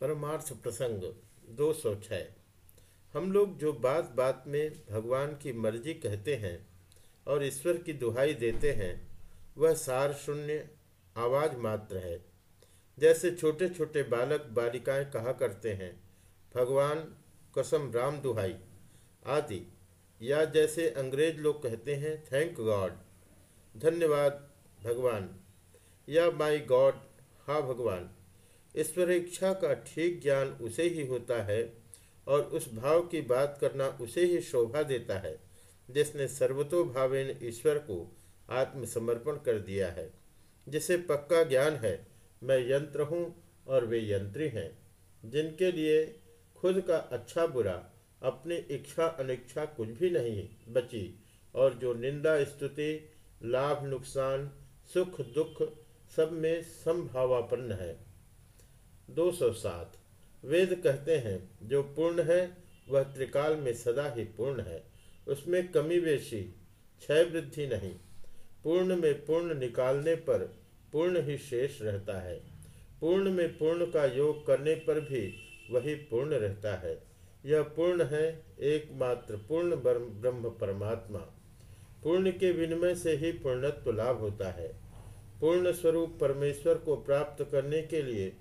परमार्थ प्रसंग, दो सौ छः हम लोग जो बात बात में भगवान की मर्ज़ी कहते हैं और ईश्वर की दुहाई देते हैं, वह सार शून्य आवाज़ मात्र है। जैसे छोटे छोटे बालक बालिकाएँ कहा करते हैं, भगवान, कसम राम दुहाई आदि। या जैसे अंग्रेज़ लोग कहते हैं थैंक गॉड धन्यवाद भगवान या माई गॉड हा भगवान ईश्वर इच्छा का ठीक ज्ञान उसे ही होता है और उस भाव की बात करना उसे ही शोभा देता है, जिसने सर्वतोभावेन ईश्वर को आत्मसमर्पण कर दिया है। जिसे पक्का ज्ञान है, मैं यंत्र हूँ और वे यंत्री हैं, जिनके लिए खुद का अच्छा बुरा, अपनी इच्छा अनिच्छा कुछ भी नहीं बची, और जो निंदा, स्तुति, लाभ, नुकसान, सुख, दुख सब में संभावापन्न है। 207 वेद कहते हैं, जो पूर्ण है, वह त्रिकाल में सदा ही पूर्ण है। उसमें कमी बेशी, क्षय वृद्धि नहीं। पूर्ण में पूर्ण निकालने पर पूर्ण ही शेष रहता है। पूर्ण में पूर्ण का योग करने पर भी वही पूर्ण रहता है। यह पूर्ण है, एकमात्र पूर्ण ब्रह्म परमात्मा। पूर्ण के विनिमय से ही पूर्णत्व लाभ होता है। पूर्ण स्वरूप परमेश्वर को प्राप्त करने के लिए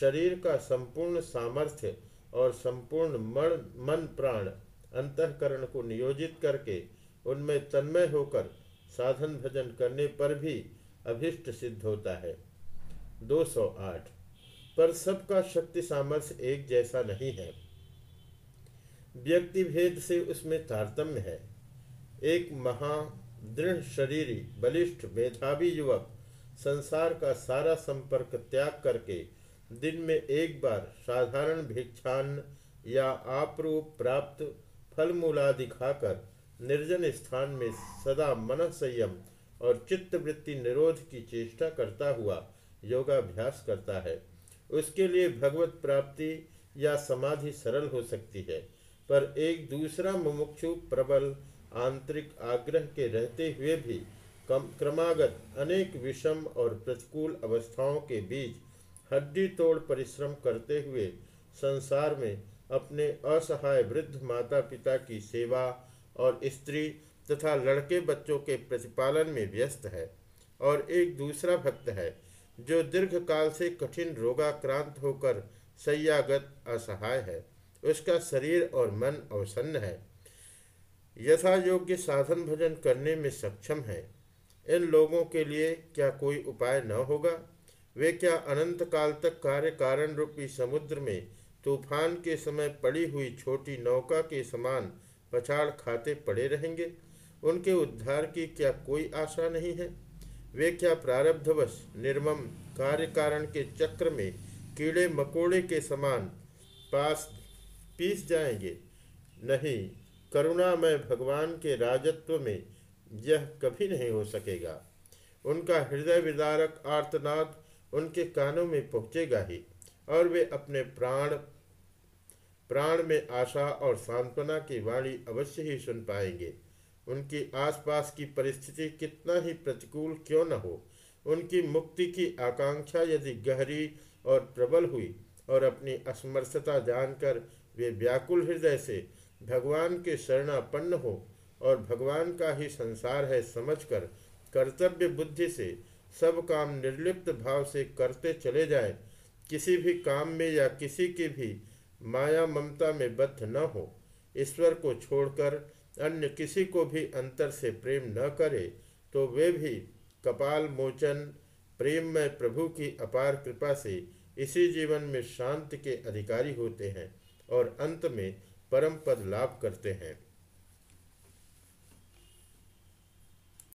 शरीर का संपूर्ण सामर्थ्य और संपूर्ण मन मन प्राण अंतकरण को नियोजित करके उनमें तन्मय होकर साधन भजन करने पर भी अभिष्ट सिद्ध होता है। 208 पर सबका शक्ति सामर्थ्य एक जैसा नहीं है। व्यक्ति भेद से उसमें तारतम्य है। एक महा दृढ़ शरीरी, बलिष्ठ, मेधावी युवक संसार का सारा संपर्क त्याग करके दिन में एक बार साधारण भिक्षान्न या आपरूप प्राप्त फल मूला दिखाकर निर्जन स्थान में सदा मन संयम और चित्तवृत्ति निरोध की चेष्टा करता हुआ योगाभ्यास करता है। उसके लिए भगवत प्राप्ति या समाधि सरल हो सकती है, पर एक दूसरा मुमुक्षु प्रबल आंतरिक आग्रह के रहते हुए भी क्रमागत अनेक विषम और प्रतिकूल अवस्थाओं के बीच हड्डी तोड़ परिश्रम करते हुए संसार में अपने असहाय वृद्ध माता पिता की सेवा और स्त्री तथा लड़के बच्चों के प्रतिपालन में व्यस्त है और एक दूसरा भक्त है, जो दीर्घ काल से कठिन रोगाक्रांत होकर सैयागत असहाय है। उसका शरीर और मन अवसन्न है। यथा योग्य साधन भजन करने में सक्षम है। इन लोगों के लिए क्या कोई उपाय न होगा? वे क्या अनंत काल तक कार्य कारण रूपी समुद्र में तूफ़ान के समय पड़ी हुई छोटी नौका के समान पछाड़ खाते पड़े रहेंगे? उनके उद्धार की क्या कोई आशा नहीं है? वे क्या प्रारब्धवश निर्मम कार्य कारण के चक्र में कीड़े मकोड़े के समान पास पीस जाएँगे? नहीं, करुणामय भगवान के राजत्व में यह कभी नहीं हो सकेगा। उनका हृदय विदारक आर्तनाद उनके कानों में पहुँचेगा ही, और वे अपने प्राण प्राण में आशा और सांत्वना की वाणी अवश्य ही सुन पाएँगे। उनकी आसपास की परिस्थिति कितना ही प्रतिकूल क्यों न हो, उनकी मुक्ति की आकांक्षा यदि गहरी और प्रबल हुई, और अपनी असमर्थता जानकर वे व्याकुल हृदय से भगवान के शरणापन्न हो, और भगवान का ही संसार है समझकर कर्तव्य बुद्धि से सब काम निर्लिप्त भाव से करते चले जाए, किसी भी काम में या किसी की भी माया ममता में बद्ध न हो। ईश्वर को छोड़कर अन्य किसी को भी अंतर से प्रेम न करे तो वे भी कपाल मोचन प्रेम में प्रभु की अपार कृपा से इसी जीवन में शांति के अधिकारी होते हैं और अंत में परम पद लाभ करते हैं।